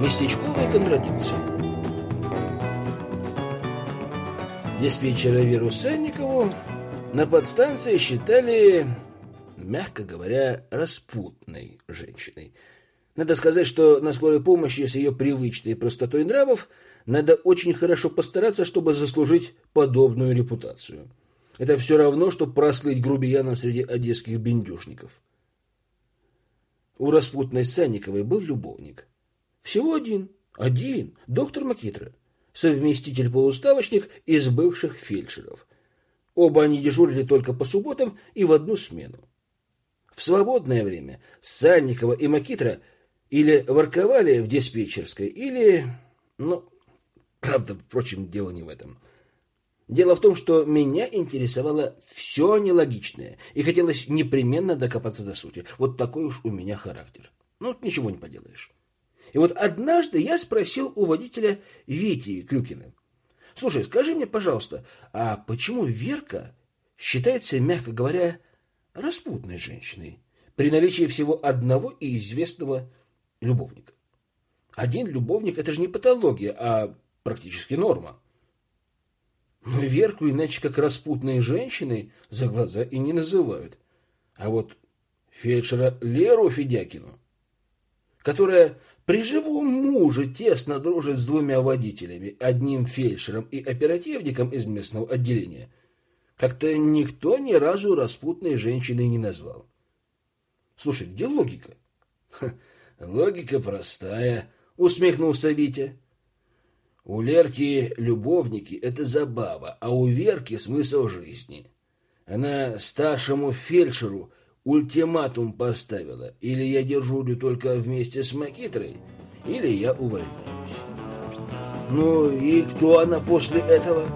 Местечковые контрадикции. Диспетчера Веру Санникову на подстанции считали, мягко говоря, распутной женщиной. Надо сказать, что на скорой помощи с ее привычной простотой нравов надо очень хорошо постараться, чтобы заслужить подобную репутацию. Это все равно, что прослыть грубияном среди одесских бендюшников. У распутной Санниковой был любовник. Всего один, один, доктор Макитра, совместитель-полуставочник из бывших фельдшеров. Оба они дежурили только по субботам и в одну смену. В свободное время Санникова и Макитра – или ворковали в диспетчерской, или... Ну, правда, впрочем, дело не в этом. Дело в том, что меня интересовало все нелогичное, и хотелось непременно докопаться до сути. Вот такой уж у меня характер. Ну, ничего не поделаешь. И вот однажды я спросил у водителя Вити Клюкина. Слушай, скажи мне, пожалуйста, а почему Верка считается, мягко говоря, распутной женщиной при наличии всего одного и известного любовника. Один любовник – это же не патология, а практически норма. Но Верку иначе как распутные женщины за глаза и не называют. А вот фельдшера Леру Федякину, которая при живом муже тесно дружит с двумя водителями, одним фельдшером и оперативником из местного отделения, как-то никто ни разу распутной женщиной не назвал. Слушай, где логика? Логика простая, усмехнулся Витя. У Лерки любовники — это забава, а у Верки смысл жизни. Она старшему фельдшеру ультиматум поставила. Или я дежурю только вместе с Макитрой, или я увольняюсь. Ну и кто она после этого?